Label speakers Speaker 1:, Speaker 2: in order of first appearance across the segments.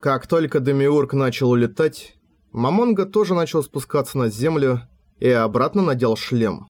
Speaker 1: Как только Демиург начал улетать, Мамонга тоже начал спускаться на землю и обратно надел шлем.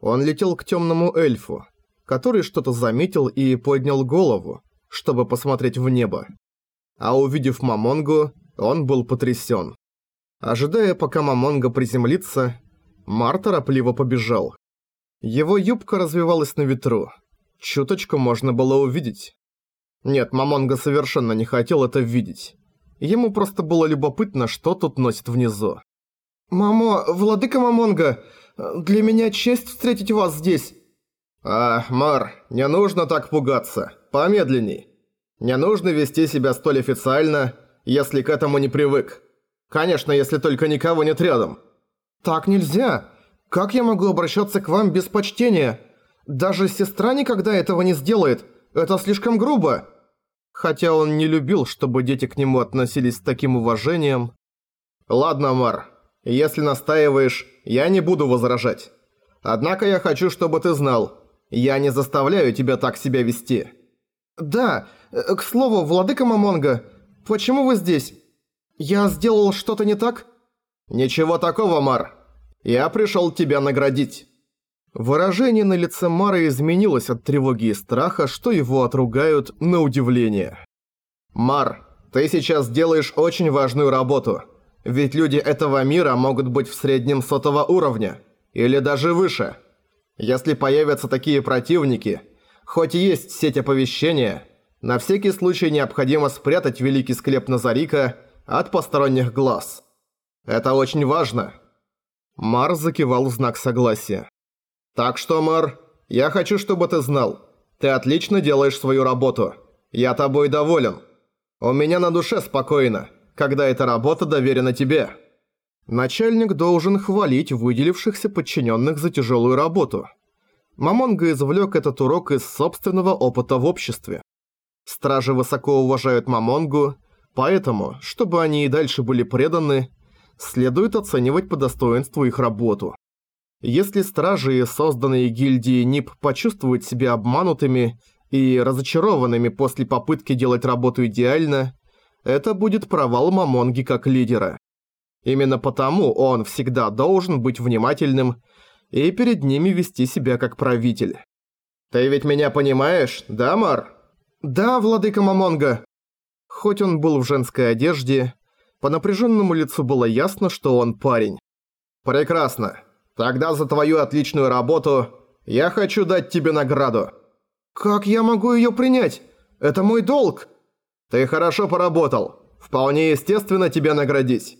Speaker 1: Он летел к темному эльфу, который что-то заметил и поднял голову, чтобы посмотреть в небо. А увидев Мамонгу, он был потрясен. Ожидая, пока Мамонга приземлится, Мар торопливо побежал. Его юбка развивалась на ветру. Чуточку можно было увидеть. Нет, Мамонга совершенно не хотел это видеть. Ему просто было любопытно, что тут носит внизу. «Мамо, владыка Мамонга, для меня честь встретить вас здесь».
Speaker 2: «А, Мар, не нужно так пугаться. Помедленней. Не нужно вести себя столь официально, если к этому не привык. Конечно, если только никого нет рядом».
Speaker 1: «Так нельзя. Как я могу обращаться к вам без почтения? Даже сестра никогда этого не сделает. Это слишком грубо». Хотя он не любил, чтобы дети к нему относились с таким уважением.
Speaker 2: «Ладно, Мар, если настаиваешь, я не буду возражать. Однако я хочу, чтобы ты знал, я не заставляю тебя так себя вести».
Speaker 1: «Да, э, к слову, владыка Мамонга, почему вы здесь? Я сделал что-то не так?»
Speaker 2: «Ничего такого, Мар. Я пришел тебя наградить».
Speaker 1: Выражение на лице Мара изменилось от тревоги и страха, что его отругают на удивление.
Speaker 2: «Мар, ты сейчас делаешь очень важную работу. Ведь люди этого мира могут быть в среднем сотого уровня. Или даже выше. Если появятся такие противники, хоть и есть сеть оповещения, на всякий случай необходимо спрятать великий склеп Назарика от посторонних глаз. Это очень важно».
Speaker 1: Мар закивал знак согласия.
Speaker 2: «Так что, мэр, я хочу, чтобы ты знал. Ты отлично делаешь свою работу. Я тобой доволен. У меня на душе спокойно, когда эта работа доверена тебе».
Speaker 1: Начальник должен хвалить выделившихся подчиненных за тяжелую работу. Мамонга извлек этот урок из собственного опыта в обществе. Стражи высоко уважают Мамонгу, поэтому, чтобы они и дальше были преданы, следует оценивать по достоинству их работу. Если стражи, созданные гильдией НИП, почувствуют себя обманутыми и разочарованными после попытки делать работу идеально, это будет провал Мамонги как лидера. Именно потому он всегда должен быть внимательным и перед ними вести себя как правитель.
Speaker 2: «Ты ведь меня понимаешь, да, Мар?»
Speaker 1: «Да, владыка Мамонга». Хоть он был в женской одежде, по напряженному лицу было ясно, что он парень.
Speaker 2: «Прекрасно. Тогда за твою отличную работу я хочу дать тебе награду».
Speaker 1: «Как я могу её принять? Это мой долг!»
Speaker 2: «Ты хорошо поработал. Вполне естественно тебя наградить».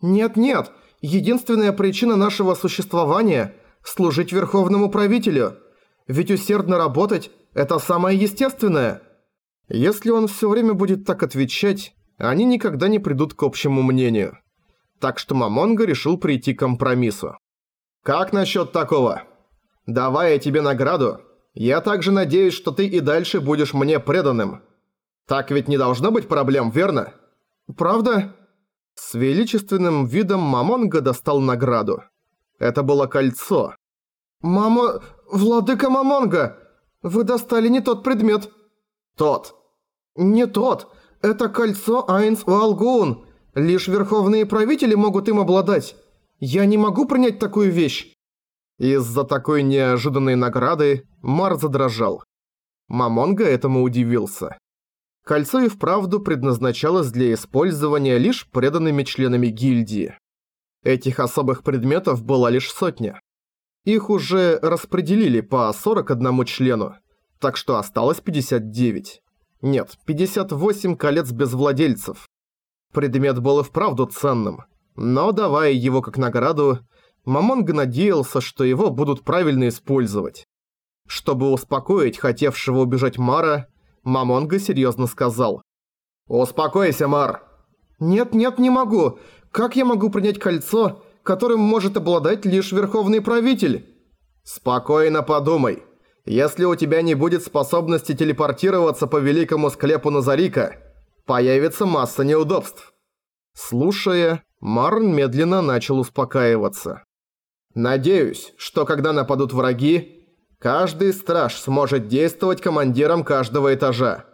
Speaker 1: «Нет-нет, единственная причина нашего существования – служить верховному правителю. Ведь усердно работать – это самое естественное». Если он всё время будет так отвечать, они никогда не придут к общему мнению. Так что Мамонга решил прийти к компромиссу.
Speaker 2: «Как насчет такого? Давая тебе награду, я также надеюсь, что ты и дальше будешь мне преданным. Так ведь не должно быть проблем, верно?»
Speaker 1: «Правда?» С величественным видом Мамонга достал награду. Это было кольцо. «Мамо... Владыка Мамонга! Вы достали не тот предмет!»
Speaker 2: «Тот!»
Speaker 1: «Не тот! Это кольцо Айнс Уалгун! Лишь верховные правители могут им обладать!» Я не могу принять такую вещь!» Из-за такой неожиданной награды Мар задрожал. Мамонга этому удивился. Кольцо и вправду предназначалось для использования лишь преданными членами гильдии. Этих особых предметов была лишь сотня. Их уже распределили по 41 члену, так что осталось 59. Нет, 58 колец без владельцев. Предмет был и вправду ценным – но, давая его как награду, Мамонга надеялся, что его будут правильно использовать. Чтобы успокоить хотевшего убежать Мара, Мамонга серьезно сказал.
Speaker 2: «Успокойся, Мар!»
Speaker 1: «Нет-нет, не могу. Как я могу принять кольцо, которым может обладать лишь Верховный Правитель?»
Speaker 2: «Спокойно подумай. Если у тебя не будет способности телепортироваться по великому склепу Назарика, появится масса неудобств».
Speaker 1: Слушая, Марн медленно начал успокаиваться.
Speaker 2: «Надеюсь, что когда нападут враги, каждый страж сможет действовать командиром каждого этажа.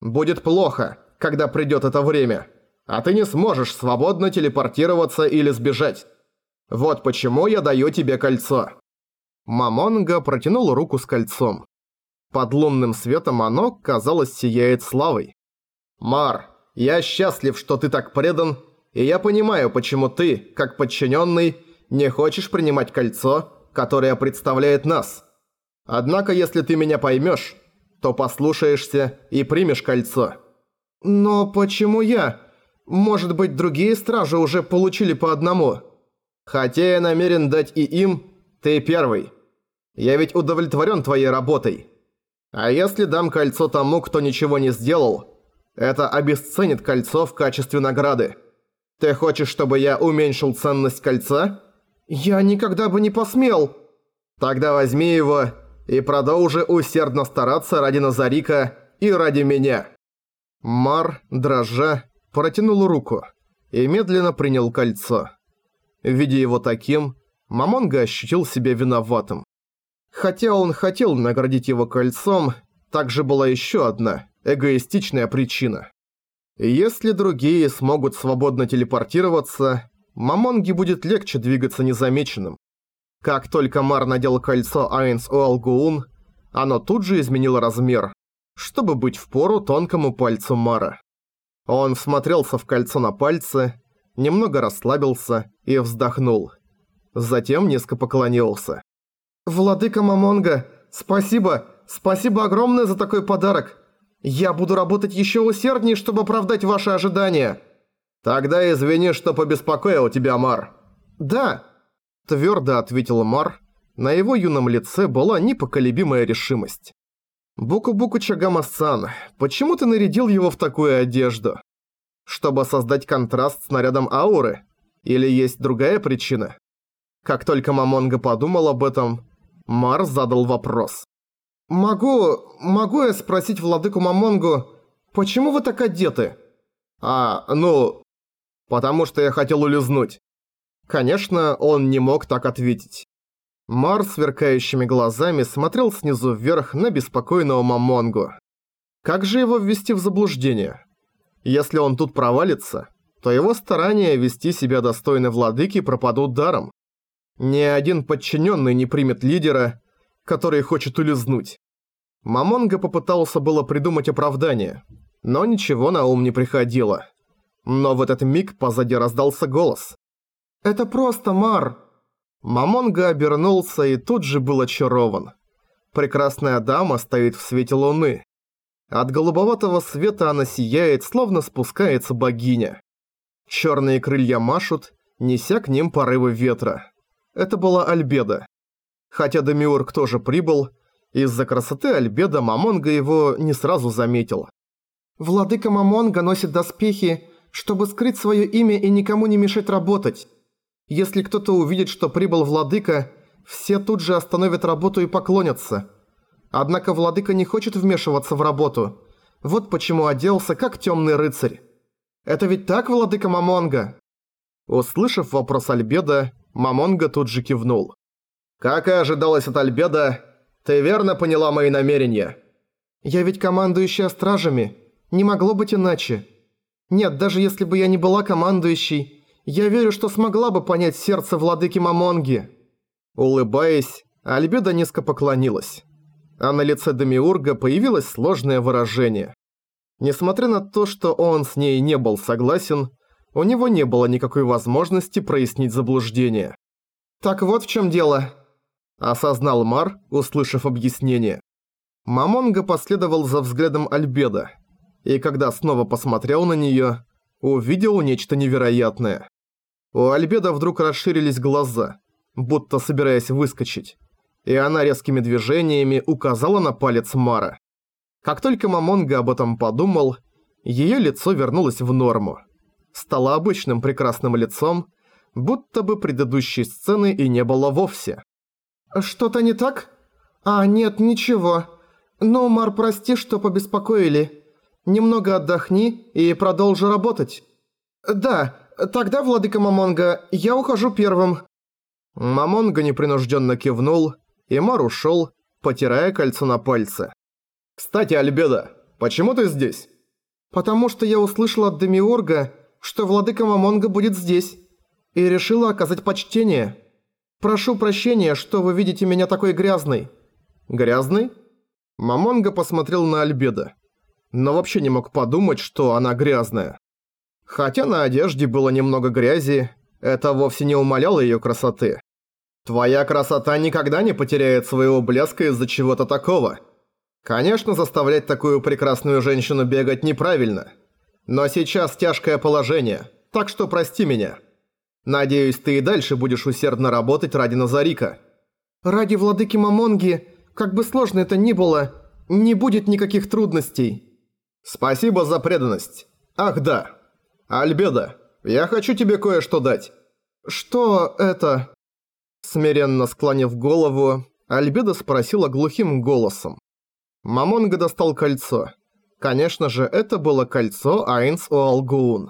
Speaker 2: Будет плохо, когда придёт это время. А ты не сможешь свободно телепортироваться или сбежать. Вот почему я даю тебе кольцо».
Speaker 1: Мамонга протянул руку с кольцом. Под лунным светом оно, казалось, сияет славой.
Speaker 2: «Мар, я счастлив, что ты так предан, и я понимаю, почему ты, как подчиненный, не хочешь принимать кольцо, которое представляет нас. Однако, если ты меня поймешь, то послушаешься и примешь кольцо».
Speaker 1: «Но почему я? Может быть, другие стражи уже получили по одному?»
Speaker 2: «Хотя я намерен дать и им, ты первый. Я ведь удовлетворен твоей работой. А если дам кольцо тому, кто ничего не сделал, это обесценит кольцо в качестве награды. Ты хочешь, чтобы я уменьшил ценность кольца?»
Speaker 1: «Я никогда бы не посмел!»
Speaker 2: «Тогда возьми его и продолжи усердно стараться ради Назарика и ради меня».
Speaker 1: Мар, дрожа, протянул руку и медленно принял кольцо. Видя его таким, Мамонга ощутил себя виноватым. Хотя он хотел наградить его кольцом, также была еще одна, эгоистичная причина. Если другие смогут свободно телепортироваться, Мамонге будет легче двигаться незамеченным. Как только Мар надел кольцо Айнс Уалгуун, оно тут же изменило размер, чтобы быть в пору тонкому пальцу Мара. Он всмотрелся в кольцо на пальце, немного расслабился и вздохнул. Затем низко поклонился. «Владыка Мамонга, спасибо, спасибо огромное за такой подарок. Я буду работать еще усерднее, чтобы оправдать ваши ожидания».
Speaker 2: «Тогда извини, что побеспокоил тебя, Мар».
Speaker 1: «Да», – твердо ответил Мар. На его юном лице была непоколебимая решимость. «Буку-буку Чагама-сан, почему ты нарядил его в такую одежду? Чтобы создать контраст с нарядом ауры? Или есть другая причина?» Как только Мамонга подумал об этом, Мар задал вопрос. «Могу... могу я спросить владыку Мамонгу, почему вы так одеты?»
Speaker 2: «А, ну, потому что я хотел улизнуть».
Speaker 1: Конечно, он не мог так ответить. Мар сверкающими глазами смотрел снизу вверх на беспокойного Мамонгу. Как же его ввести в заблуждение? Если он тут провалится, то его старания вести себя достойно владыки пропадут даром. Ни один подчиненный не примет лидера, который хочет улизнуть. Мамонга попытался было придумать оправдание, но ничего на ум не приходило. Но в этот миг позади раздался голос. «Это просто Мар!» Мамонга обернулся и тут же был очарован. Прекрасная дама стоит в свете луны. От голубоватого света она сияет, словно спускается богиня. Черные крылья машут, неся к ним порывы ветра. Это была Альбеда. Хотя Демиург тоже прибыл, из-за красоты Альбеда Мамонга его не сразу заметил. «Владыка Мамонга носит доспехи, чтобы скрыть свое имя и никому не мешать работать. Если кто-то увидит, что прибыл владыка, все тут же остановят работу и поклонятся. Однако владыка не хочет вмешиваться в работу. Вот почему оделся как темный рыцарь. Это ведь так, владыка Мамонга?» Услышав вопрос Альбеда, Мамонга тут же кивнул.
Speaker 2: «Как и ожидалось от Альбеда, ты верно поняла мои намерения?»
Speaker 1: «Я ведь командующая стражами. Не могло быть иначе. Нет, даже если бы я не была командующей, я верю, что смогла бы понять сердце владыки Мамонги». Улыбаясь, Альбеда низко поклонилась. А на лице Демиурга появилось сложное выражение. Несмотря на то, что он с ней не был согласен, у него не было никакой возможности прояснить заблуждение. «Так вот в чем дело», – осознал Мар, услышав объяснение. Мамонга последовал за взглядом Альбеда, и когда снова посмотрел на неё, увидел нечто невероятное. У Альбеда вдруг расширились глаза, будто собираясь выскочить, и она резкими движениями указала на палец Мара. Как только Мамонга об этом подумал, её лицо вернулось в норму. Стало обычным прекрасным лицом, будто бы предыдущей сцены и не было вовсе. «Что-то не так? А, нет, ничего. Ну, Мар, прости, что побеспокоили. Немного отдохни и продолжи работать». «Да, тогда, владыка Мамонга, я ухожу первым». Мамонга непринужденно кивнул, и Мар ушел, потирая кольцо на пальце.
Speaker 2: «Кстати, Альбеда, почему ты здесь?»
Speaker 1: потому что я услышала от Демиурга, что владыка Мамонга будет здесь, и решила оказать почтение. Прошу прощения, что вы видите меня такой грязной».
Speaker 2: «Грязный?» Мамонга посмотрел на Альбеда, но вообще не мог подумать, что она грязная. Хотя на одежде было немного грязи, это вовсе не умаляло её красоты. Твоя красота никогда не потеряет своего блеска из-за чего-то такого. Конечно, заставлять такую прекрасную женщину бегать неправильно. Но сейчас тяжкое положение, так что прости меня. Надеюсь, ты и дальше будешь усердно работать ради Назарика.
Speaker 1: Ради владыки Мамонги, как бы сложно это ни было, не будет никаких трудностей.
Speaker 2: Спасибо за преданность. Ах да. Альбеда, я хочу тебе кое-что дать.
Speaker 1: Что это?
Speaker 2: Смиренно склонив голову, Альбеда спросила глухим голосом. Мамонга достал кольцо. Конечно же, это было кольцо Айнс Уалгуун.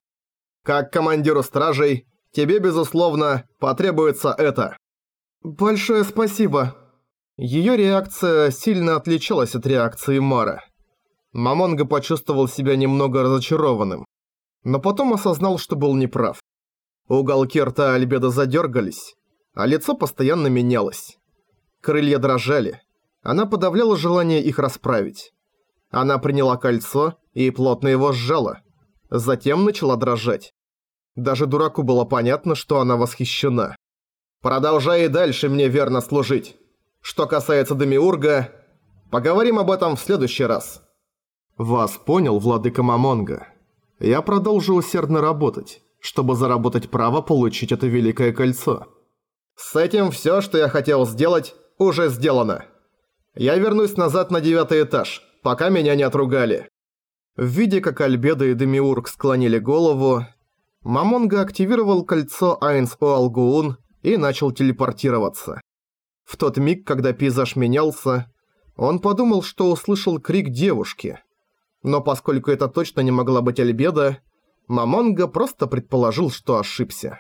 Speaker 2: Как командиру стражей, тебе, безусловно, потребуется это.
Speaker 1: Большое спасибо. Её реакция сильно отличалась от реакции Мара.
Speaker 2: Мамонга почувствовал себя немного разочарованным, но потом осознал, что был неправ. Уголки рта Альбеда задергались, а лицо постоянно менялось. Крылья дрожали. Она подавляла желание их расправить. Она приняла кольцо и плотно его сжала. Затем начала дрожать. Даже дураку было понятно, что она восхищена. «Продолжай и дальше мне верно служить. Что касается Демиурга, поговорим об этом в следующий раз». «Вас понял, владыка Мамонга. Я продолжу усердно работать, чтобы заработать право получить это великое кольцо». С этим все, что я хотел сделать, уже сделано. Я вернусь назад на девятый этаж, пока меня не отругали. Видя, как Альбеда и Демиург склонили голову, Мамонга активировал кольцо Айнс Оалгуун и начал телепортироваться. В тот миг, когда пейзаж менялся, он подумал, что услышал крик девушки. Но поскольку это точно не могла быть Альбеда, Мамонга просто предположил, что ошибся.